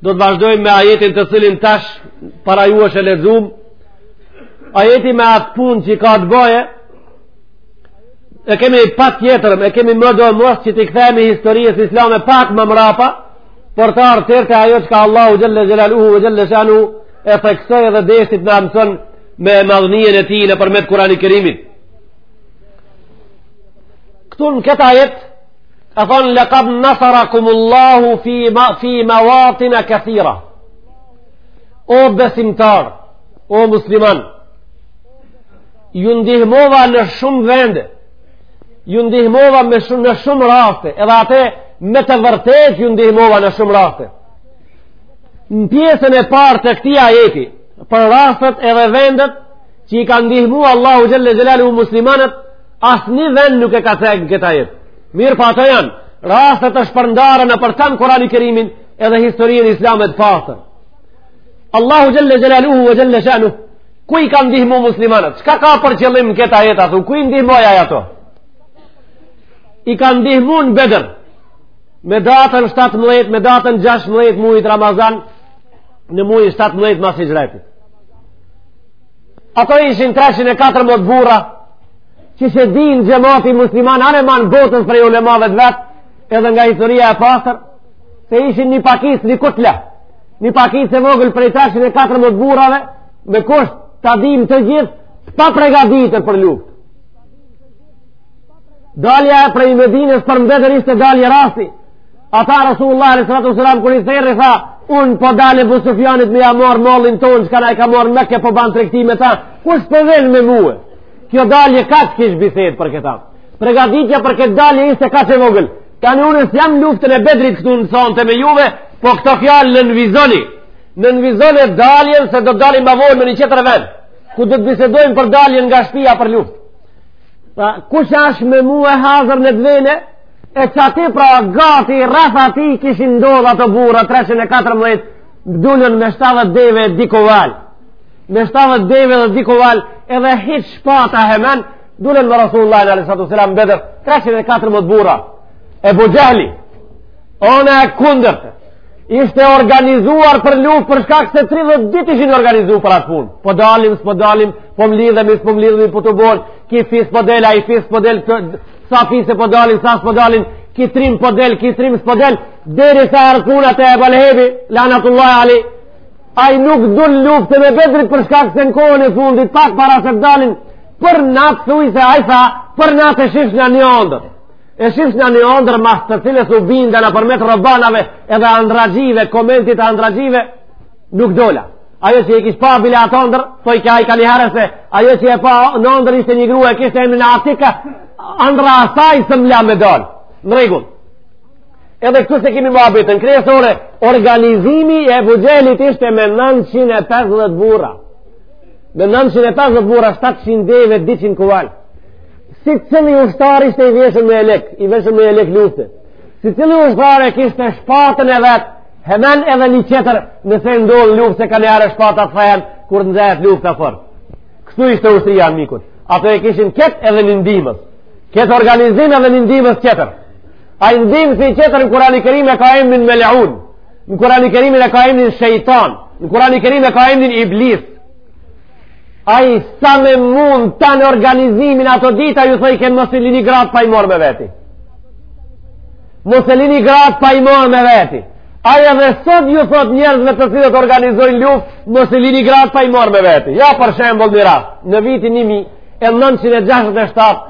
Do të vazhdojmë me ajetin të cilin tash para jush e lexum. Ajeti me atë punë që ka të bëjë e kemi patjetër, e kemi medomos që t'i kthehemi historisë islame pak ma mrapa, për të ardh deri te ajo çka Allahu xhel-le xhelaluhu ve xhel-le shanuhu e theksoi edhe deshti t'na mëson me madhënien e tij nëpërmjet Kurani Kerimit. Këtu në këtë ajet, Ka thonë, lekad nesarakumullahu fi, ma, fi mawatina kethira. O besimtar, o musliman, ju ndihmova në shumë vende, ju ndihmova me shumë, në shumë raste, edhe ate me të vërtet ju ndihmova në shumë raste. Në pjesën e parë të këtij ajeti, për rastet edhe vendet që i ka ndihmu Allahu xhel-le xhelaluhu muslimanët, Asnjë vend nuk e ka cekë në këtë ajet. Mirëpo ato janë raste të shpërndara nëpër tanë Kurani Kerimin edhe historien islame të pastër. Allahu xhel-le xhelaluhu ve xhel-le shanuhu, ku i ka ndihmu muslimanët? Çka ka për qëllim në këtë ajet athu? Ku i ndihmoi ai ato? I ka ndihmu në Bedër, me datën 17, me datën 16 mujit Ramazan, në mujin 17 mas hixhretit. Ato ishin 314 burra që siç e din xhemati musliman anë e manë botës prej ulemave të vet edhe nga historia e pastër se ishin një pakicë një kutle një pakicë e vogël prej 314 burrave me kusht ta dimë të gjithë të papregaditur për luftë dalja prej Medinës për në Bedër ishte dalje rasti Ata Rasulullahu alejhi salatu selam kur i thirri tha Unë po dal Ebu Sufjanit me ia marrë mallin tonë Çka na e ka marrë n'Mekë po ban tregti me ta Kush po vjen me mu Kjo dalje kaq kish bisedë për këta Pregatitja për këtë dalje ishte kaq e vogël Tani unë s'jam n'luftën e Bedrit këtu sonte me juve Po këto fjalë nënvizoni Nënvizoni daljen se do të dalim ma vonë me një tjetër vend Ku do të bisedojmë për daljen nga shpia për luftë Kush asht me mu e hazër në dvene E qaty pra gati rreth atij kishin ndodhë ato burra 314 dulën me 70 deve dy kual me 70 deve dhe dy kual edhe hiç shpata hemen dulën me Rasulullahun alejhi salatu selam Bedër 314 burra Ebu Xhehli ona e kundërt ishte organizuar për luftë për shkak se 30 ditë ishin organizuar për atë punë po dalim, s'po dalim, po mlidhemi, s'po mlidhemi, po të borë ky fis po del, ai fis po del Sa fise po dalin, sa s'po dalin, ki trim po del, ki trim s'po del, derisa erdh puna te Ebu Lehebi, lanatullahi ali, ai nuk dul luftën e Bedrit për shkak se në kohën e fundit, pak para se dalin, për natë thuj se ai tha, për natë e shifshna një ondër. E shifshna një ondër, mas të cilës u bindna përmet robanave edhe andraxhive, komentit andraxhive, nuk dola. Ajo që e kish pa bile atë andër, po i ka i ka një herë se, ajo që e pa në andër ishte një grua e kishte emnin Atika, andra asaj s'më la me dalë. Në rregull. Edhe këtu se kemi mabitën, kryesore, organizimi Ebu Xhehlit ishte me 950 burra. Me 950 burra, 700 deve, 200 kuval. Secili ushtar ishte i veshën me elek, i veshën me elek lufte. Secili ushtar e kishte shpatën e vet, Hemen edhe një qetër nëse ndonë luftë se ka një herë shpatat thehen kur nxehet lufta afër. Kështu ishte ushtria anmikut. Ato e kishin këtë edhe një ndihmës. Këtë organizim edhe një ndihmës qetër. Ai ndihmës qetër në Kurani Kerim e ka emnin melun. Në Kurani Kerim e ka emnin shejtan. Në Kurani Kerim e ka emnin Iblis. Ai sa me mund ta në organizimin atë ditë ju thojke mos e lini gratë pa i marrë me veti. Mos e lini gratë pa i marrë me veti. Ai edhe sot ju thot njerëzve të cilët organizojnë luftë, mos e lini gratë pa i marrë me veti. Ja për shembull një rast, në vitin 1967,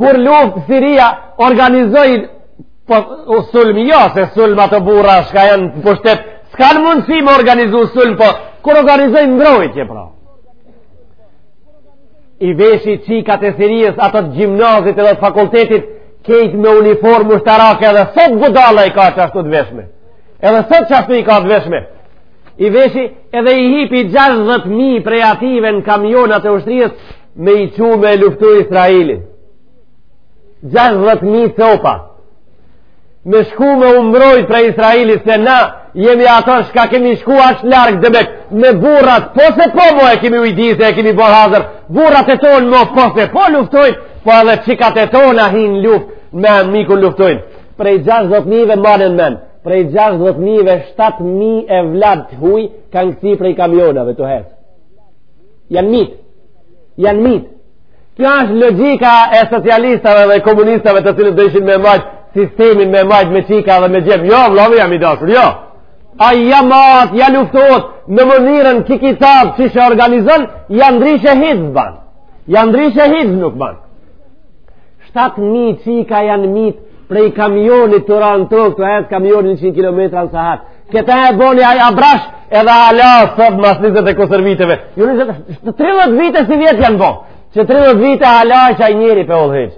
kur luftë Siria organizoi po sulm jo se sulm ato burra shka janë në pushtet, s'kanë mundësi me organizu sulm, po kur organizojnë mbrojtje pra. i veshi çikat e Sirijës ato të gjimnazit edhe të fakultetit kejt me uniformë ushtarake edhe sot budalla i ka qashtu të veshme edhe sot qashtu i ka të veshme i veshi edhe i hipi 60.000 prej atyve në kamionat e ushtrijës me i çu me luftu Izraelin 60.000 copa me shku me u mbrojt prej Izraelit se na jemi ato shka kemi shku aq larg demek, me burrat po se po mo e kemi ujdis e kemi bërë hazër burrat e tonë mo po se po luftojnë po edhe çikat e tona hin luftë me anmikun luftojnë prej 60.000 mane n'men prej 60.000 7.000 evlad të huj kanë kcy prej kamionave tu hec janë mytë janë mytë Kjo është logika e socialistave dhe komunistave të cilët dojshin me majtë sistemin me majtë me çika edhe me gjem. Jo, vllavi jem i dashur, jo. Ai ja mahet, ja luftohet, në mënyrën ki kitab qysh e organizon, ja ndryshe hiç s'ban. Ja ndryshe hiç nuk ban. 7.000 çika janë mytë prej kamionit tu ra n'tokë, tu hec kamioni 100 km në sahat. Këta e boni ai abrash edhe ala sot mas 24 viteve. Jo njëzet, 30 vite sivjet janë bo. Që 30 vite ala që ai njeri pe udhëheq.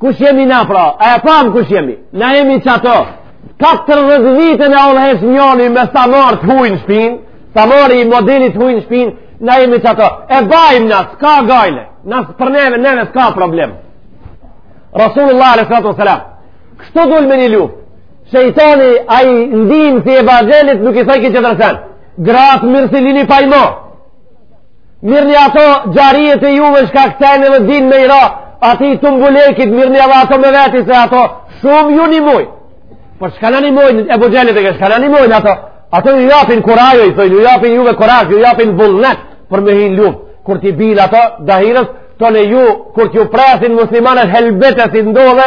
Kush jemi na pra? A e pam kush jemi? Na jemi çato. 14 vite na udhëheq njëri me samar të huaj në shpinë, samar i modelit të huaj në shpinë, na jemi çato. E bajmë na, s'ka gajle. Na për neve, neve s'ka problem. Rasulullah sallallahu alaihi wasallam. Kështu dul me një luftë. Shejtani a i ndinë si Ebu Xhehlit nuk i thaj këtë të rësen. Gratë mirë s'i lini pa i mo. Merrni ato xharijet e juve çka këcejnë dhe dinë me i ra, atij dumbelekit, merrni edhe ato me veti se ato shumë ju nimojnë. Por çka na nimojnë, Ebu Xhehli i ka thënë, çka na nimojnë ato, ato ju japin kurajo, i thëjnë, ju japin juve kurajo, ju japin vullnet për me hi në luftë. Kur t'i bien ato dahires, të në ju, kur t'ju presin muslimanët helbete i ndodhe,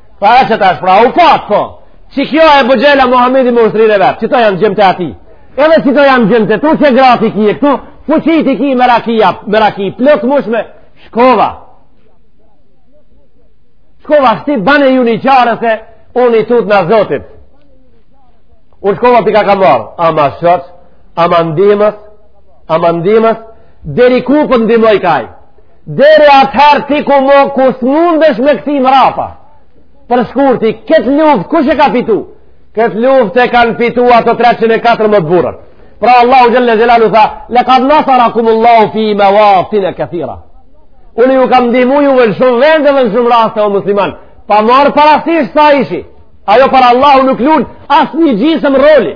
Pa qe tash pra, u pa, po. Qe kjo Ebu Xhehla, Muhamedi me ushtrinë e vet, qito janë gjithë aty. Edhe qito janë gjithë këtu, qe gratë i ki këtu, fuçitë i ki me rakia, me raki, plot mushme, shkova. Shkova, shti bane ju një çare se unë i tutna Zotit. Unë shkova ika, ka marrë, ama shërë, ama ndimës, ama ndimës, deri ku po ndimoj kajë. Deri atëherë ti ku mo ku s'mundesh me kthy mrapa. Për shkurti, këtë luft, kush e ka fitu? Këtë luft e kanë fitu ato 314 burrë. Pra Allahu Xhel-le Xhelaluhu tha, lekad nasarakumullahu fi mewatine kethira. Unë ju kam ndihmu ju në shumë vende dhe në shumë raste o musliman. Pa marrë parasysh sa ishi. Ajo para Allahu nuk lun asnjë gjisëm roli.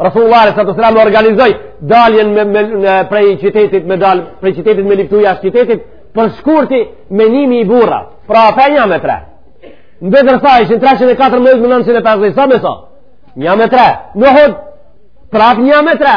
Rasulullah sallallahu alaihi wasallam organizoi daljen me, me, me prej qytetit me dal prej qytetit me liftu jashtë qytetit për shkurti me nji mijë burra. Pra prap një me tre. Në Bedër sa ishin 314 me 950 sa me sa? Një me tre. Në Uhud prap një me tre.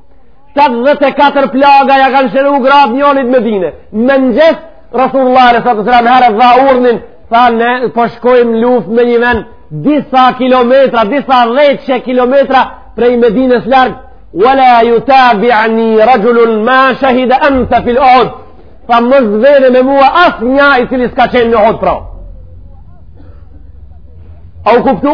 74 plaga ja kanë shëru gratë njonit n'Medine. Me mëngjes, Rasulullah alejhi salatu wasallam herët dha urdhnin, tha ne po shkojmë n'luftë me një ven, disa kilometra, disa dheqe kilometra prej Medinës larg, wala ju tabi ani rajulun ma shahida anta fil Uhud, tha mos vjen me mua asnja i cili s'ka qenë në Uhud pra. A u kuptu?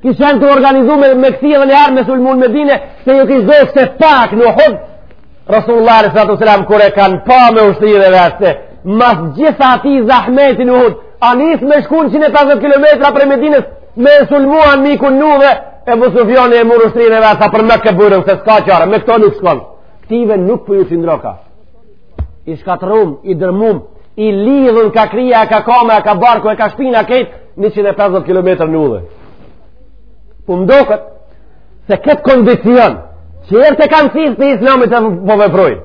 Kishin qenë t'u organizu me, me kthy edhe njëherë me sulmu Medinën, se ju kish dok se pak në Uhud, Rasulullah alejhi salatu selam, kur e kanë pa me ushtrinë e vet, mas gjithë atij zahmeti n'Uhud, a nis me shku 150 km prej Medinës, me sulmu anmikun n'udhë, Ebu Sufjani e mur ushtrinë e vet, për Meke, burra, se s'ka çare, me këto nuk shkon, këtyve nuk po ju qindroka. i shkatrrum, i dërmum, i lidhun ka kryja, ka kama, ka barku, ka shpina, kejt, 150 km në udhë. Po m'doket, se këtë kondicion, që e kanë thithë prej islamit e po veprojnë,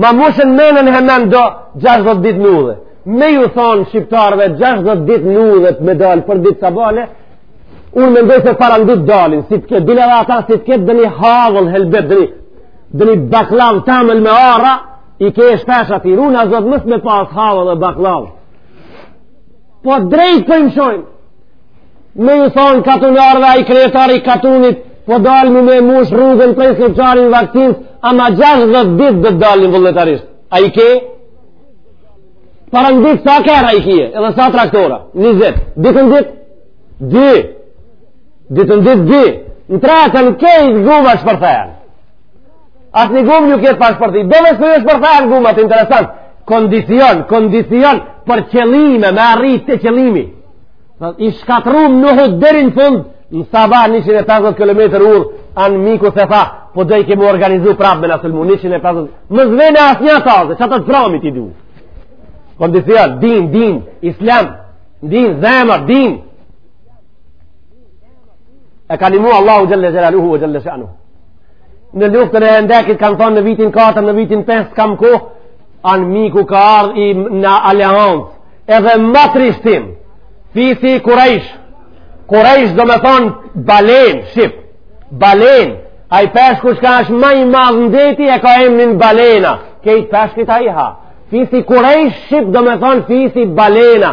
ma mushën menen e mendo 60 dit në udhë. Me ju thonë shqiptarëve 60 dit në udhë me dalë për ditë sabahle, unë mendoj se parën ditë dalin, si të ketë, bile edhe ata si të ketë edhe një hallvë helbet edhe një, Dhe një bakllavë tamël me arra, i ke shpesh aty, runa Zot mos me pas hallvë edhe bakllavë. Po drejt po i mshojmë, me ju thonë katunarëve ai kryetari katunit, po dalmi me mush rrugën prej Sllupçani n'Vaksincë, ama 60 dit do të dalin vullnetarisht. A i ke? Parën dit sa kerra i kije, edhe sa traktora, 20, dytën dit, 2, Dytën ditë dy, në tretën kejt gumat shpërthejnë. Asnjë gumë nuk jet pa shpërthy. Domosdo shpërthejnë gumat, interesant. Kondicion, kondicion për qëllime, me arrit te qëllimi. I shkatrrum në hëtë deri n'fund, në sabah 150 km udhë, anmiku se tha, po dojke m'u organizu prapë me na sulmu, 150 km. Më s'vyn asnjë taze, veç ata të pramit i du. Kondicion, din, din, islam, din, zemër, din, e ka nimu Allahu xhelle xhelaluhu ve xhelle shanuhu në luftën e Hendekit kanë thonë në vitin 4 në vitin 5 kam kur anmiku ka ardhë në aleancë edhe ma trishtim fisi kurejsh kurejsh domethonë balenë shqip balenë ai peshku shka është ma i madh n'deti e ka emnin balena kejt peshqit i ha fisi kurejsh shqip domethonë fisi balena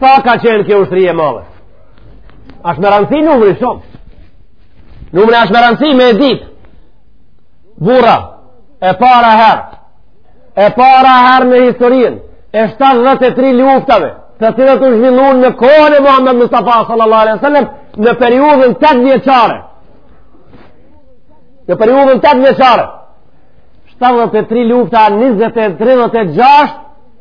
sa ka qenë kjo ushtri e madhe ashtë me rëndësi numri shumë numri ashtë me rëndësi me dit burra e para herë e para herë në historinë e 73 luftave të cilat u zhvillun në kohën e Muhammed Mustafa sallallahu alaihi sallam në periudhën 8 vjeçare në periudhën 8 vjeçare 73 lufta 20 36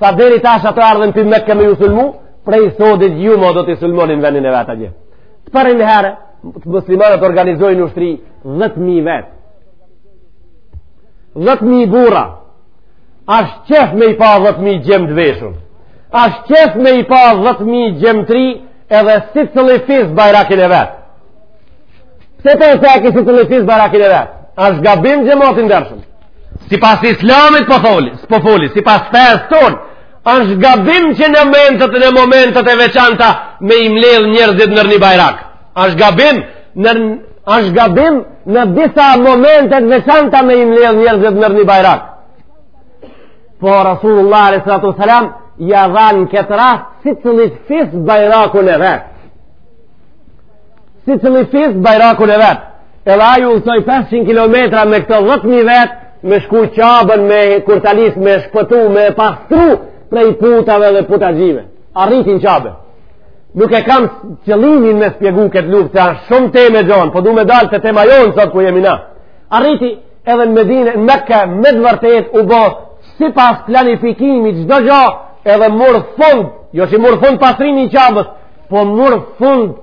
Sa deri tash ata ardhën prej Meke me ju sulmu, prej sodit ju më do t'i sulmoni n'vendin e vet atje. Të parën herë, muslimanët organizojnë ushtri 10.000 vetë. 10.000 burra. Ashtë qejf me i pa 10.000 djem të veshun. Ashtë qejf me i pa 10.000 djem t'ri edhe secili fis bajrakin e vet. Pse po e thek secili fis bajrakin e vet? A është gabim xhemat i ndershëm? Sipas islamit po foli, s'po foli, sipas fesë tonë, a është gabim që në momentet në momentet e veçanta me i mledh njerëzit nër një bajrak? A është gabim në... A është gabim në disa momente të veçanta me i mledh njerëzit nër një bajrak? Po Rasulullah a.s. ja dha në këtë rast secili fis bajrakun e vet. secili fis bajrakun e vet edhe ai u soll 500 km me këto 10.000 vetë me shku Qaben me kurtalis me shpëtu me pastru prej putave dhe putaxhive arritën Qaben nuk e kam qëllimin me spjegu këtë luft se janë shumë temë e gjonë po du me dalë te tema jonë sot ku jemi na arriti edhe në Medine në Mekka me të vërtetë u bo sipas planifikimit çdo gjo edhe mur fund jo që mur fund pastrimi i Qabes po mur fund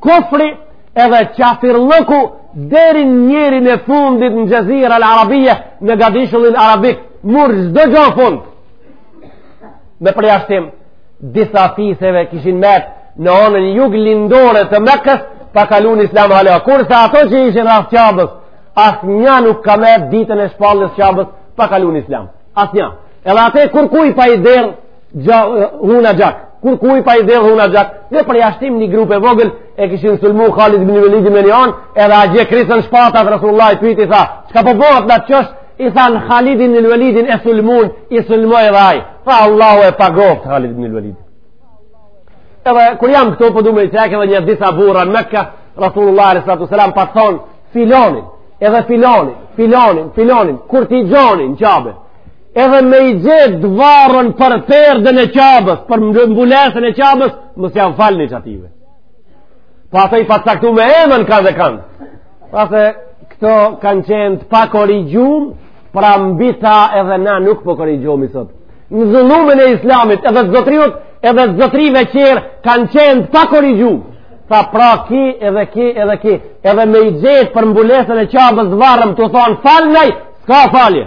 kufri edhe qafirllëku deri n'njerin e fundit në Xhezire al Arabije në gadishullin arabik mur çdo gjo fund me përjashtim disa fiseve kishin met në onën jug lindore të Mekës pa kalu n'islam hala kurse ato që ishin rreth Qabes asnja nuk ka met ditën e shpalljes Qabes pa kalu n'islam asnja edhe ate kurkuj pa i derdh gja, huna gjak kurkuj pa i derdh huna gjak me përjashtim një grup e vogël e kishin sulmu Khalid ibn Velidin me një anë edhe atje krisën shpatat Rasulullah i pyti tha çka po bëhet n'at qosh i than Khalid ibn Velidin e sulmun i sulmu edhe aj tha Allahu e pagoftë Khalid ibn Velidin edhe kur jam këtu po du me i cek edhe një disa burra në Mekka Rasulullah alejhi salatu selam pat thonë filonin edhe filonin filonin filonin kur t'i gjoni n'Qabe edhe me i gjet të varun për perden e Qabes, për mbulesën e Qabes, mos ja falni qatyne. Pa po se i pat caktu me emën kah e kanë. Pa po se këto kanë qenë të pakorrigjumë, pra mbi ta edhe na nuk po korrigjohemi sot. Në zullumin e islamit edhe të zotriut, edhe të zotrive që kanë qenë të pakorrigjumë. Tha pra ky edhe ky edhe ky, edhe me i gjet për mbulesën e Qabes të varun tu thonë falna, s'ka falje.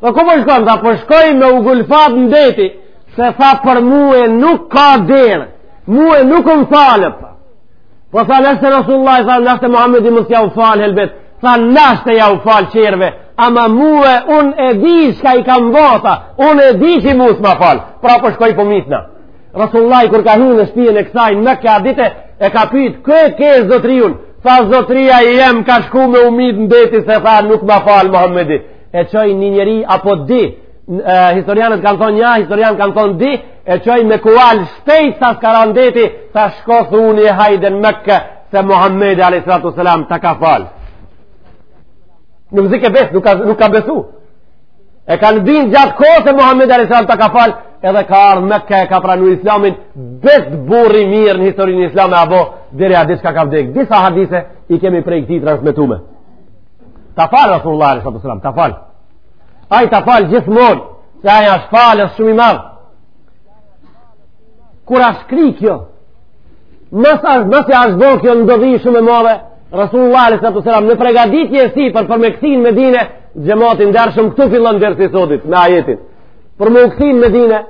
Po ku po shkon tha po shkoj me u gulfat në det se tha për mua nuk ka derë. Mua nuk më fal. Po tha në ashtë Rasulullah, tha në ashtë Muhammedi mos ja u fal helbet, tha në ashtë ja u fal tjerve, ama mu unë e di çka i kam bo, tha unë e di që mu s'ma fal, pra po shkoj po mytna. Rasulullah, kur ka hinë në shpijën e kësaj, n'qat ditë, e ka pytë, ku e ke zotriun? Tha zotria i jem ka shku me u myt në det se tha nuk ma fal Muhammedi. e çoi një njeri apo dy historianët kanë thonë një historianë kanë thonë dy e çoi me kual shpejt sa s'ka ra n'deti tha shko thuj hajde n'Mekë se Muhammed a.s. të ka falë nuk zike besë nuk ka, nuk ka besu e kanë bind gjatë kohë se Muhammed a.s. të ka falë edhe ka ardhë n'Mekë e ka pranu islamin mbet burrë i mirë në historinë islame a bo edhe hadis ka ka vdek disa hadise i kemi prej këtij transmetume Ta falë Rasulullah alaihi wasallam, ta falë. Ai ta falë gjithmonë, se ai është falës shumë i madh. Kur asht kry kjo, mas as masi asht bo kjo ndodhi shumë e madhe. Rasulullah alaihi wasallam në përgatitje si për për m'u kthy n'Medine, xhemat i ndershëm këtu fillon dersi i sodit me ajetin. Për m'u kthy n'Medine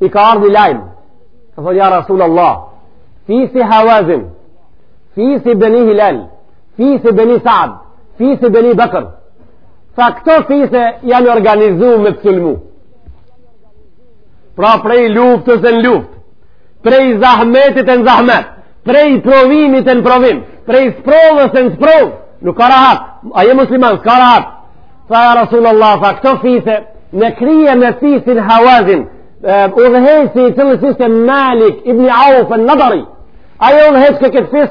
i ka ardhur lajm. Ka thënë ja Rasulullah, fisi Hawazin, fisi Beni Hilal, Fisi Beni Saad, Fisi Beni Bekër, tha këto fise janë organizu me të sulmu. Pra prej luftës e në luftë, prej zahmetit e në zahmet, prej provimit e në provim, prej sprovës e në sprovë, nuk ka rahat, a je musliman, s'ka rahat. Tha ja Rasul Allah, tha këto fise, në krye me fisin Hawazin, udhëheqësi i të cilit ishte Malik ibn Auf e Nadari, ai e udhëheqke këtë këtë fis,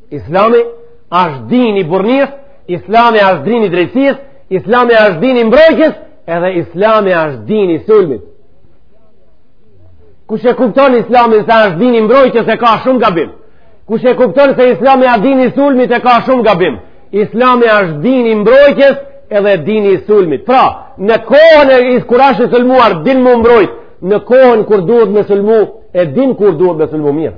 Islami është din i burrnisë, Islami është din i drejtësisë, Islami është din i mbrojtjes, edhe Islami është din i sulmit. Kush e kupton Islamin se është din i mbrojtjes e ka shumë gabim. Kush e kupton se Islami është din i sulmit e ka shumë gabim. Islami është din i mbrojtjes edhe din i sulmit. Pra, në kohën kur asht i sulmuar din m'u mbrojt, në kohën kur duhet me sulmu, e din kur duhet me sulmu mirë.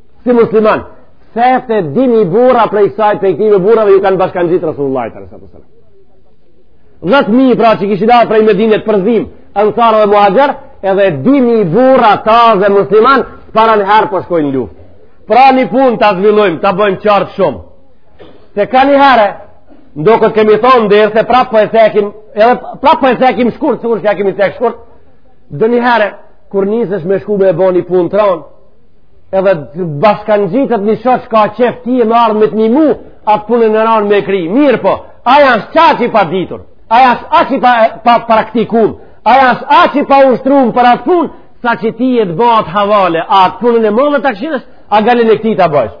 si musliman se se dy mijë burra prej saj prej këtyne burrave ju kanë bashkangjitë Rasulullah të rësa përsa dhetë mijë pra që kishin dalë prej medinet përzim ensarë dhe muhaxhirë edhe dy mijë burra taze muslimanë parën herë po shkojnë n'luftë pra një punë ta zhvillojmë ta bëjmë qartë shumë se ka një herë ndo këtë kemi thonë edhe pse prapë po e cekim edhe prapë po e cekim shkurt sikur që e kemi cek shkurt dhe një herë kur nisesh me shku me e bo një punë të edhe bashkangjitet një shoq ka qef tij e me ardhë me të nimu atë punën e randë me kry mirëpo ai është qaq i paditur ai është aq i pa, pa praktikum ai është aq i paushtrum për atë punë saqë ty e të bëhet havale a atë punën e madhe ta kshyrsh a gajlen e këtij ta bajsh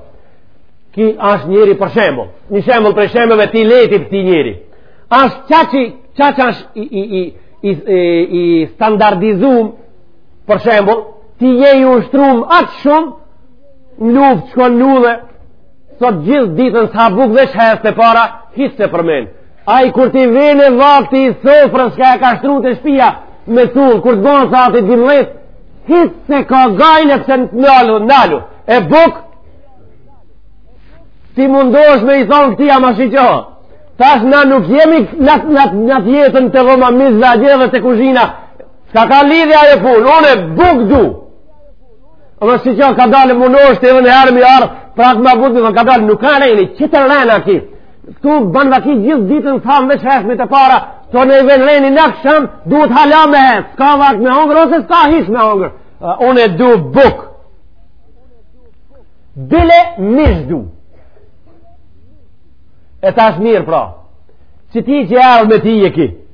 ky është njeri për shembull një shembull prej shembujve të lehtë ky njeri është qaq qaq është i, i, i, i, i standardizum Për shembull, ti je i ushtrum atë shumë, në luftë, shkon në luftë, sot gjithë ditën s'ha bukë dhe shëhes të para, hiç s'e përmen. Ai kur t'i vjen vakti i sofrës çka e ka shtru te shpia, me u ulë, kur të bonë sahati dymdhet, hiç s'e ka gajle pse në nalu, nalu, e bukë, ti mundohesh me i thonë këtij ama shi qohë. Tash na nuk jemi n'atë jetën te dhoma mizë dhe adje dhe te kuzhina, S'ka lidhje ajo punë, unë bukë du. Dhe si që ka dalë më nështë edhe një herë më jarë, pra të më butë dhe ka dalë, nuk ka rejni, që të rejnë aki. Këtu ban vaki gjithë ditën, sa më veç heshmi të para, të në i venë rejni në këshëm, duhet hala me hecë, s'ka vakt me hongërë, ose s'ka hiç me hongërë. Unë e du bukë. Bile mish du. E tash mirë pra, që ti që jarë me ti e ki,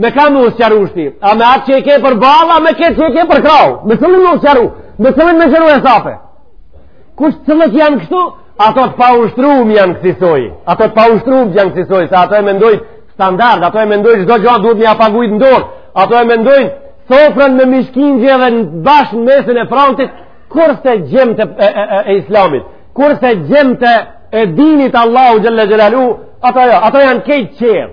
Me kë me u sqaru shti, a me atë që e ke përballë, me këtë që e ke për krahu, me cillin me u sqaru, me cillin me qëru hesape. Kush cëllët janë kështu, ato të paushtrum janë kësisoj, ato të paushtrum janë kësisoj, se ato e mendojnë standard, ato e mendojnë çdo gjo duhet me u pagujt n'dorë, ato e mendojnë sofrën me mish kingji edhe bash në mesin e frontit, kurse gjemtë e, e, e, e islamit. Kurse gjemtë e dinit Allahu xhelle xhelaluhu, ato, jo, ato janë krejt qetër.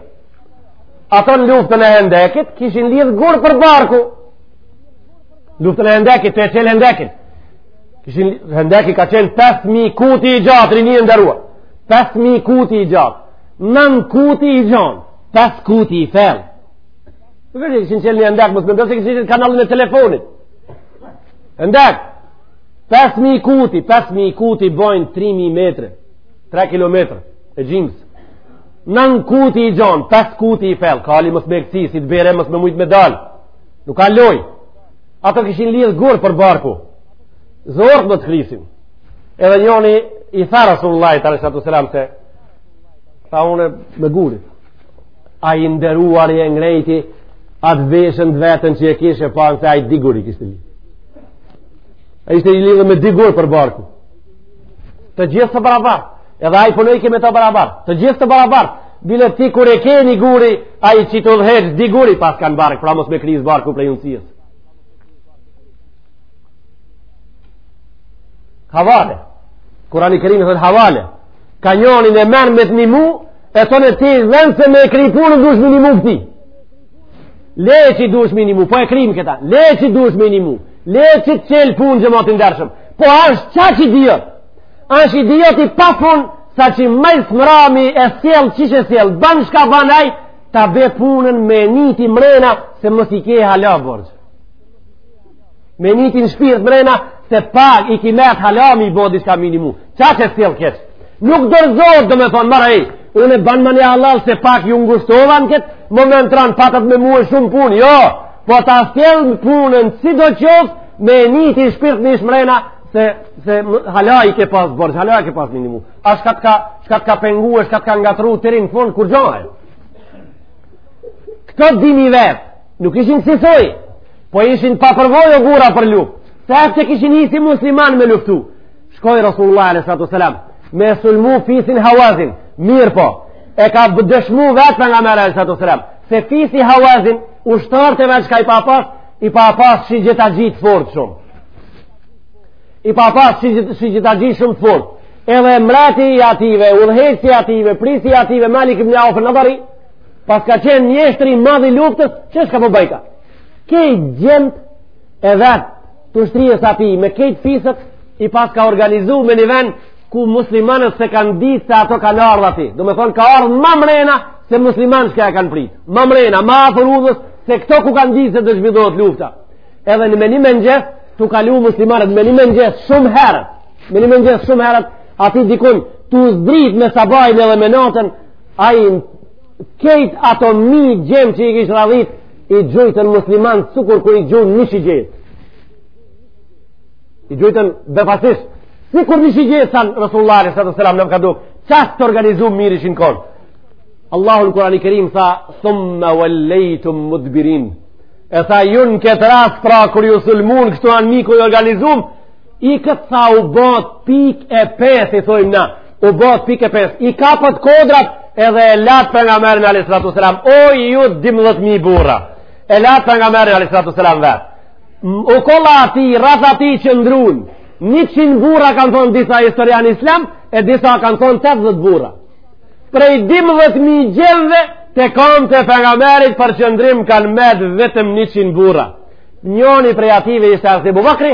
Ato në luftën e hendekit, kishin lidhë gurë për barku. Luftën e hendekit, tu e çelë hendekin. Kishin, hendeki ka qenë 5.000 kuti i gjatë, rini e nderuar. 5.000 kuti i gjatë. 9 kuti i gjonë. 5 kuti i fellë. Nuk është që kishin çelë një hendek, mos mendo se kishin çelë kanalin e telefonit. Hendek. 5.000 kuti, 5.000 kuti bojnë 3.000 metra, 3 km e gjymës. 9 kuti i gjonë, 5 kuti i fellë, kali mos me këcy, si të bjerë mos me mujtë me dalë. Nuk ka lojë. Ato kishin lidhë gurë për barku. Zorrët mos të krisin. Edhe njoni i tha Resulullahit alejhi salatu selam se tha unë me gurit. Ai i nderuari e ngrejti atë veshën të veten që e kishte, panë se ai dy gurë kishte li Ai ishte i lidhë me dy gurë për barku. Të gjithë të barabar. Edhe ai punoi kemi të barabar. Të gjithë të barabar. Bile ti kur e ke një gur, ai që t'udhëheq dy gurë paska n'bark, pra mos me krisë barku prej unësisë. Havale. Kurani Kerim thotë havale. Ka njonin e merr me të nimu, e thonë ti n'vend se me e kry punën duhesh me i nimu këtij. Leje që i dush me i nimu, po e krym këta, leje që i dush me i nimu, leje që të qel punë, xhemat i ndershëm, po ashtë qaq idiot, ashtë idiot i pafun, saqë ma së mrami e sjell, qysh e sjell, banë çka ban aj, ta bje punën me ni ti mrena, se mos i ke hala borxh. Me ni ti n'shpirt mrena se pak i ki met hala me i bo diçka me i nimu. Qaq e sjell kesh? Nuk dorzot dhe me thonë maraj, unë e banë më një hallall se pak ju ngushtova n'këtë, më me në tranë patët me mu shumë punë, jo, po ta sjell punën sido qoftë, me ni ti n'shpirt, nish mrena se, se hala i ke pas borxh, hala i ke pas me i nimu. A çka t'ka, çka t'ka pengu, çka t'ka ngatrru të rinë, kur gjohet? Këto dini vetë, Nuk ishin sisoj, po ishin pa përvojë o burra për luftë. Se e që kishin hi si musliman me luftu. Shkoi Rasulullah a.s. me sulmu fisin Hawazin, mirëpo, e ka dëshmu vetë Pengamberi a.s. se fisi Hawazin, ushtarët e vet çka i pa pas, i pa pas shigjetaxhi të fortë shumë. I pa pas shigjetaxhi shumë të fortë. Edhe mreti i ative, udhëheqësi i ative, prisi i ative, Malik ibni Auf Nadhari, Paska qenë mjeshtër i madh i luftës, çka po bajka? Kejt gjent e vet t'ushtrisë ati, me kejt fiset i paska organizu me një vend ku muslimanët s'e kanë ditë se ato kanë ardhë ati. Domethonë ka ardhë ma mrena se muslimanët çka e kanë pritë. Ma mrena, ma afër udhës se këto ku kanë ditë se do zhvillohet lufta. Edhe me ni mëngjes, tu kalu muslimanët, me një mëngjes shumë herët, me një mëngjes shumë herët, ati dikun, tu zdrit me sabahn edhe me natën, Ai kejt ato mij gjen që i kish radhit i gjujtën muslimanët sikur kur i gjujnë një shigjetë. I gjujtën befasisht. Sikur një shigjetë, thanë Rasulullahi s.a.s. m'u ka dukë, qaq të organizum mirë ishin konë. Allahu në Kurani Kerim tha, thumme vel-lejtum mudbirin. E tha, ju në këtë rast, pra, kur ju sulmun, kështu anmiku i organizum, ikët tha u botë pikë e pesë, i thojmë na. u bot pikë e pesë i kapët kodrat edhe e latë Pengamberin alejhi salatu ve selam o ju dimëdhet mij burra e latë Pengamberin alejhi salatu ve selam dhe u kolla ati rreth ati qëndrun njëqin burra kanë thonë disa historianë islam e disa kanë thonë tetëdhet burra prej dimëdhet mij gjenve te kamtë e Pengamberit për qëndrim kanë met vetëm njëqin burra njoni prej ative ishte hazreti Ebu Bekri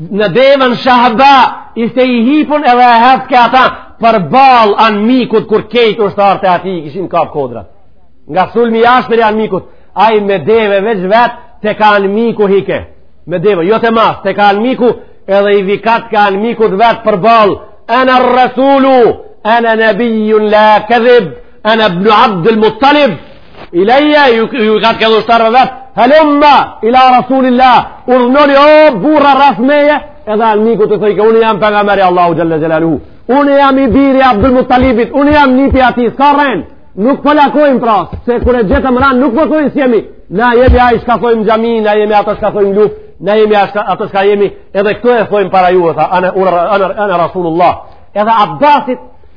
në deven shahba ishte i hipun edhe e hedhke ata përballë anmikut kur kejt ushtarët e ati i kishin kap kodrat nga sulmi i ashpër i anmikut ai me deve veç vet te ka anmiku hike me deve, jo te mas te ka anmiku edhe i vikatke anmikut vet përballë ena rrësulu ena nebijun la kedhib ena bnu Abdël Mutalib Ilejje, ju, ju ka thënë ushtarëve vet, halumma, ila Rasulillah, urdhënoni o burra rreth meje, edhe anmikut i thojke, unë jam pejgamberi i Allahut xhelle xhelaluhu, unë jam i biri Abdul Mutalibit, unë jam nipi i atij, s'ka rrenë, nuk po lakojmë pra, se kur e gjetëm rand nuk po thojmë s'jemi. Na jemi ai çka thojmë n'xhami, na jemi ata çka thojmë n'luftë, na jemi ata çka jemi, edhe këtu e thojmë para ju, tha ana ana ana Rasulullah. Edhe Abbasit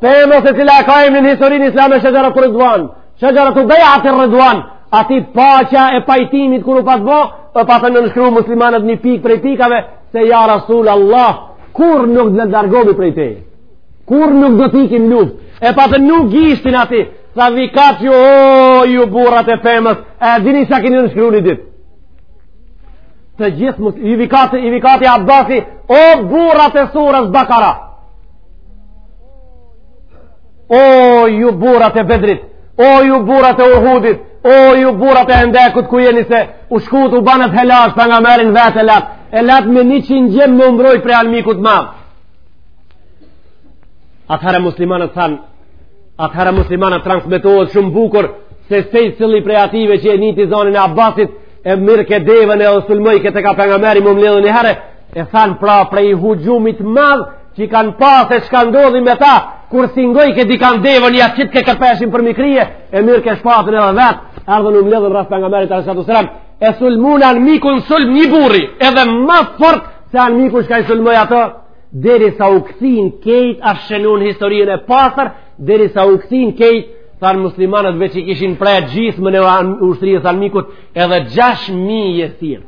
Pemës e cila e ka emnin n'historinë islame shexheretu rridvan, shexheretu bej'ati rridvan, aty paqja e pajtimit kur u pas bo, e pasën nënshkru muslimanët një pikë prej pikave, se ja Rasul Allah, kurrë nuk do t'largohmi prej teje, kurrë nuk do t'ikim n'luftë, e pasën vnu gishtin aty, tha vikatju, o, ju burrat e pemës, e dini çka kini nënshkru një ditë, të gjithë i vikati, i vikati Abbasi, o burrat e sures Bekare, O ju burrat e Bedrit O ju burrat e Uhudit O ju burrat e Hendekut ku jeni se U shkut u banët helaq pejgamberin vet e latë E latë me njëqind djem m'u mbrojt prej anmikut ma Atëherë muslimanët thanë Atëherë muslimanët transmetohet shumë bukur Se secili prej atyve që e nijti zonin e Abbasit E mirrke deven e sulmojke ka pejgamberi m'u mledh ni herë E thanë pra prej huxhumit madh që i kanë pas e çka ndodhi me ta, kur s'i ngojke dikan devën, ja qitke kërpeshin përmi krye, e mirrke shpatën edhe vet, erdhën u mledhën rreth pejgamberit alejhi salatu selam, e sulmun anmikun sulm një burri, edhe ma fort se anmiku çka i sulmoi ata, derisa u kthin kejt, asht shënun n'historinë e pastër, derisa u kthin kejt, thanë muslimanët veç i kishin pre gjysmën e ushtrisë anmikut, edhe 6.000 jesirë.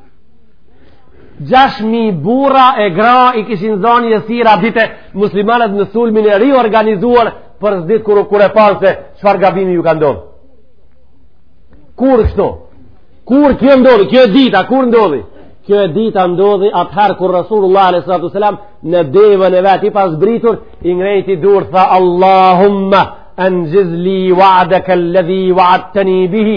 6.000 burra e gra i kishin zonë jesirë atë ditë muslimanët në sulmin e riorganizuar për s'dyti herë kur e panë se çfarë gabimi ju ka ndodh. Kur kështu? Kur kjo ndodhi? Kjo e dita, kur ndodhi? Kjo e dita ndodhi atëherë kur Rasulullah a.s. në deven e vet i pazbritur, i ngrejti durt, tha Allahumma, enxhiz li wa'deke-lledhi wa'adteni bihi,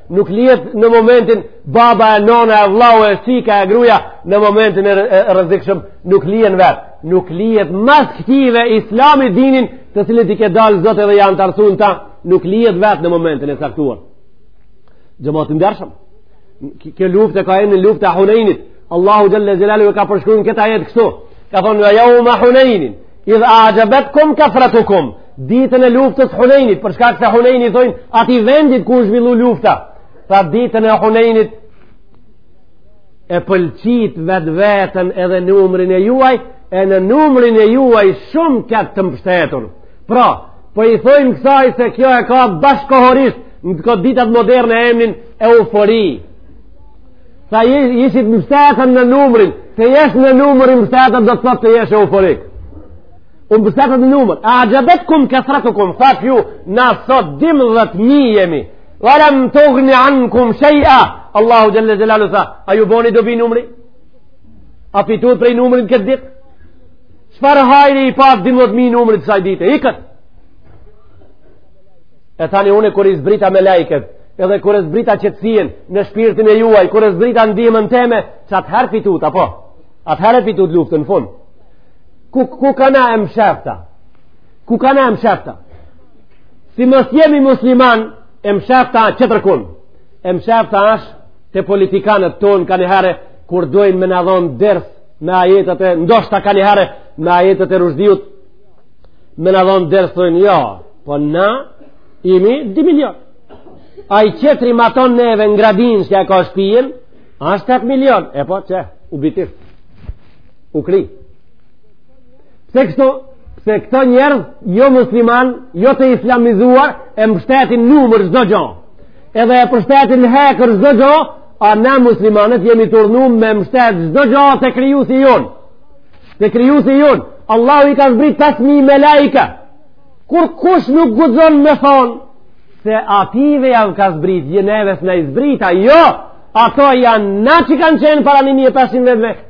nuk lihet në momentin baba e nona e vllau e çika e gruja në momentin e rrezikshëm nuk lihen vet nuk lihet mas ktyve islami dini të cilit i ke dal zot edhe je anëtarsun n'ta nuk lihet vet në momentin e caktuar xhamat i ndershëm kjo luftë e ka emrin lufta e Hunejnit Allahu xhelle xhelaluhu e ka përshkrun n'këtë ajet kështu ka thonë wa yawma Hunejnin idh a'jabatkum kathratukum ditën e luftës Hunejnit, për shkak se Hunejni i thojnë atij vendit ku u zhvillu lufta. Tha ditën e Hunejnit e pëlqit vetveten edhe numrin e juaj, e në numrin e juaj shumë ishit të mbështetur. Pra, po i thojmë kësaj se kjo e ka bashkohorisht në këto ditët moderne emnin eufori. Tha ishit mbështetur në numrin, të jesh në numrin mbështetur do të thotë të jesh euforik. U mbështetët në numër, a'xhebetkum kethretukum, fakt ju, na sot dymbëdhjetë mijë jemi, felem tugni ankum shej'a, Allahu xhel-le xhelaluhu tha, a ju boni dobi numri? A fitur prej numrit këtë ditë? Çfarë hajri i patë dymbëdhjetë mijë numrit asaj dite, ikët? E tani unë kur i zbrita melaiket, edhe kur e zbrita qetësinë në shpirtin e juaj, kur e zbrita ndihmën teme, qe atëherë fitut, apo? Atëherë fitut luftën n'fund. ku, ku kanë e mshefta ku kanë e mshefta sidomos jemi musliman e mshefta tjetërkun e mshefta është te politikanët tonë kanjëherë kur dojnë me na dhonë ders me ajetët e ndoshta kanjëherë me ajetët e Rushdiut me na dhonë ders thojnë jo po na jemi dy milion ai tjetri matanë neve në Gradinë që e ka shpijen asht 8 milion e po çka u bitir u kri pse kështu pse këto njerëz jo musliman jo të islamizuar e mbështetin n'numër çdo gjë edhe e mbështetin n'hekur çdo gjë a na muslimanët jemi turpnu me mbështet çdo gjë te krijuesi jon te krijuesi jon Allahu i ka zbrit 5000 melaika kurkush nuk guxon me thonë se atyve jau ka zbrit, e neves s'na i zbret, jo, ato janë na që kanë qenë para 1500 vjetve,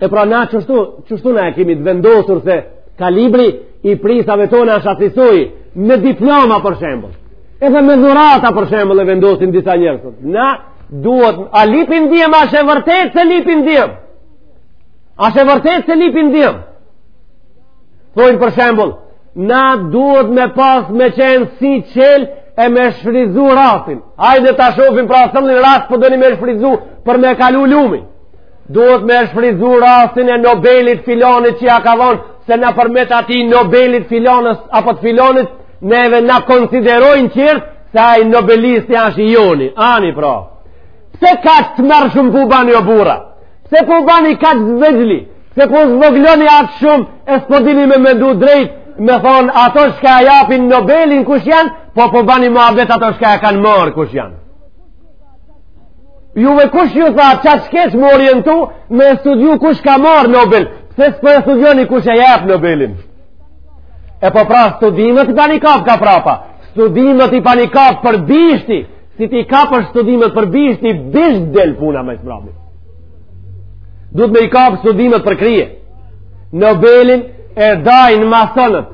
E pra na qështu, qështu na e kemi të vendosur se kalibri i prisave tona është asisoj me diploma për shembull. Edhe me dhurata për shembull e vendosin disa njerëzit. Na duhet, a lipin djem, asht e vërtetë se lipin djem. Asht e vërtetë se lipin djem. Thojnë për shembull, na duhet me pas me qenë syçelë e me shfrizu rastin. Hajde ta shofim pra cilin rast po doni me shfrizu për me kalu lumin. Duhet me shfrizu rastin e Nobelit filanit që ja ka dhonë, se na përmes atij Nobelit filanes, apo të filanit, neve na konsiderojnë qartë, se ai nobelisti asht i joni, ani pra. Pse kaq të marrë shumë po u bani o burra? Pse po u bani kaq t'vegjli? Pse po zvogloni aq shumë, e s'po dini me mendu drejt, me thonë ato çka e japin Nobelin kush janë, po po bani muhabet ato çka e kanë marrë kush janë. Juve kush ju tha kaq keq me orientu me studiu kush ka marrë Nobel pse s'po e studioni kush e jep Nobelin e po pra studimet i pani kap ka prapa studimet i pani kap për bishti si t'i kapsh studimet për bishti bisht del puna ma s'mrami duhet me i kap studimet për krije Nobelin e dajnë masonët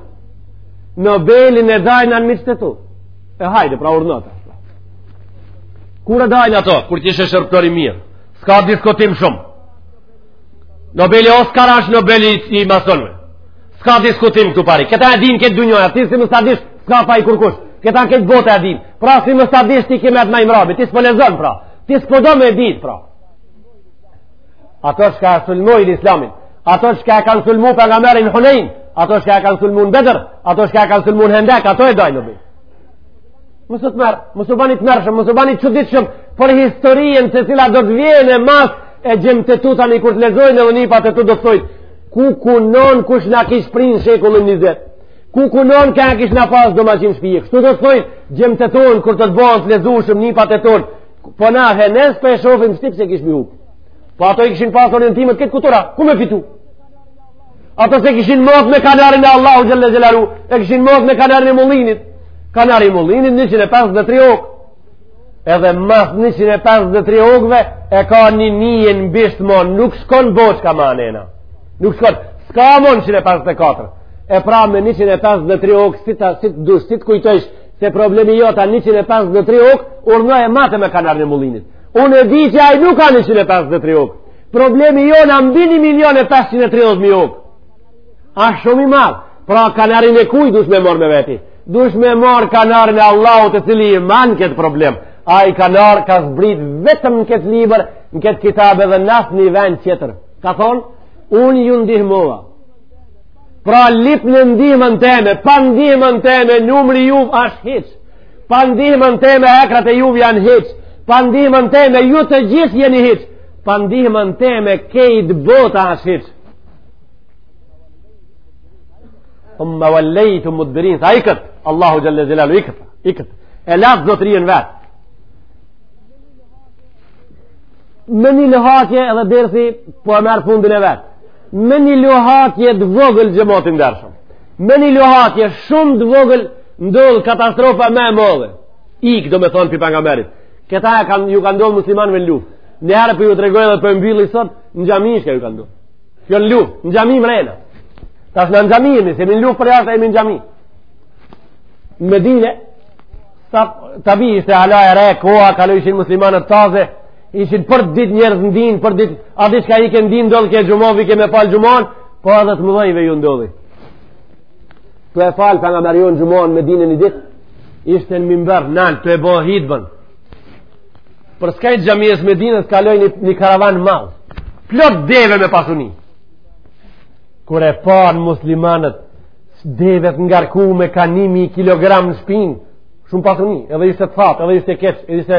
Nobelin e dajnë anmiqt e tu E hajde, pra urdhno. Kur e dajnë ato, kur t'ishe shërbtor i mirë, s'ka diskutim shumë. Nobeli Oskar është Nobeli i masonve. S'ka diskutim këtu pari. Këta e din kejt dunjoja, ti si mos ta dish, s'ka faj kurkush. Këta kejt bota e din. Pra si mos ta dish ti ke met ma i mrami, ti s'po lexon pra. Ti s'po do me dit pra. ato çka e sulmojnë islamin ato çka e kanë sulmu pejgamerin Hunejn ato çka e kanë sulmu në Bedër ato çka e kanë sulmu në Hendek ato e dajnë Nobelin mos u të merë mos u bani të mërshëm mos u bani të çuditshëm për historien e cila do të vjen e mas e gjemt e tu tani kur të lexojnë edhe nipat e tu do të thojnë kuku non kush na kish pri n'shekullin njëzet kuku non ka kishna pas domaçin shpijë kështu do të thojnë gjemt tonë kur të banen të lexushëm nipat tonë Po na hene s'po e shofim shti pse kishmi hup. Po ato i kishin pas orientimet kejt kuturu, ku me fitu? Ato s'e kishin mot me kanarin e Allahut Xhelle Xhelaluhu, e kishin mot me kanarin e Mullinit. Kanari i mullinit 153 okë. Edhe mas 153 okëve e ka një nyje në bisht mo, nuk shkon boçka ma anena. Nuk shkon, s'ka mo 154. E pra me 153 okë, si të dush, si të kujtojsh, se problemi jot a 153 okë urdhno e mate me kanarin e mullinit unë e di që aj nuk ka 153 okë problemi jon a mbi 1 milion e 530 mi okë asht shumë i madh pra kanarin e kujt dush me morr me veti dush me morr kanarin e Allahut i cili i man këtë problem ai kanar ka zbrit vetëm në këtë libër në këtë kitab edhe n'asnjë vend tjetër ka thonë unë ju ndihmova Pra lipne ndihmën teme, pa ndihmën teme, numri juv ashtë hiq. Pa ndihmën teme, hekrat e juv janë hiq. Pa ndihmën teme, ju të gjithë jeni hiq. Pa ndihmën teme, kejt bota ashtë hiq. Thumme vel-lejtum mudbirin, tha ikët, Allahu Xhelle Xhelaluhu, ikët, ikët. E latë zotërien vetë. me një lëhatje edhe dersi po e merr fundin e vet. Me një luhatje të vogël xhemat i ndershëm. Me një luhatje shumë të vogël ndodh katastrofa ma e madhe. Ik do me thonë prej Pejgamberit. Këta e kan, ju ka ndodh muslimanëve në luftë. Një herë po ju tregoj dhe po e mbylli sot, në xhami çka ju ka ndodh. Kjo në luftë, në xhami mrena. Tash në xhami jemi, s'jemi në luftë përjashta, jemi në xhami. Në Medine, tabi ishte hala e re, koha, kalojshin muslimanët taze, hishin për dit njerëz n'din për dit a di çka hike n'din do ke xhumo vike me fal xhumon po edhe të mëdhenjve ju ndodhi tu e fal Pejgamberi jon xhumon n'Medine ni dit ishte në mimber nalt tu e bë hytben për skaj xhamisë n'Medine kaloi një, një karavan i madh plot deve me pasuni kur e pan muslimanët devet ngarku me ka ni mijë kilogram në shpinë shumë pasuni edhe ishte të fat edhe ishte keq edhe ishte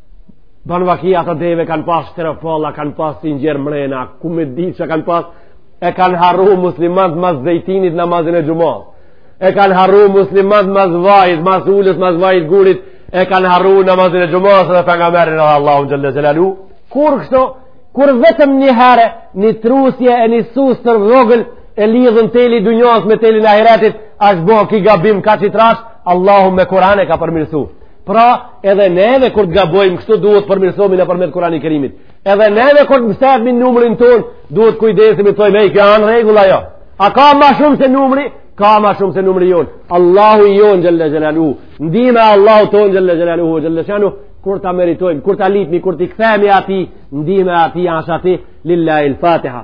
Ban vaki ato deve kanë pas shterëfalla, kanë pas si njërë mrena, ku me dit çka kanë pas, e kanë harru muslimant mas zejtinit namazin e xhumas. E kanë harru muslimant mas vajit, mas ullisë, mas vajit gurit, e kanë harru namazin e xhumas dhe Pejgamberin edhe Allahun xhelle xhelaluhu. Kur kështu, kur vetëm një herë, një trusje e një sus të vogël, e lidhën telin e dunjas me telin e ahiretit, asht bo ky gabim kaq i trashë, Allahu me Kuran e ka përmirësu. Pra, edhe neve kur të gabojmë, kështu duhet përmirësohmi nëpërmet Kurani Kerimit. Edhe neve kur të mështetmi n'numrin tonë, duhet t'kujdesmi, thojmë ej kjo anë rregulla jo. A ka ma shumë se numëri? Ka ma shumë se numri jonë. Allahu i jonë xhelle xhelaluhu. Ndihma e Allahut tonë xhelle xhelaluhu xhelle shanuhu, kur ta meritojmë, kur ta lypmi, kur t'i kthehmi Atij, ndihma e Atij, asht aty, lillahi l-fatiha.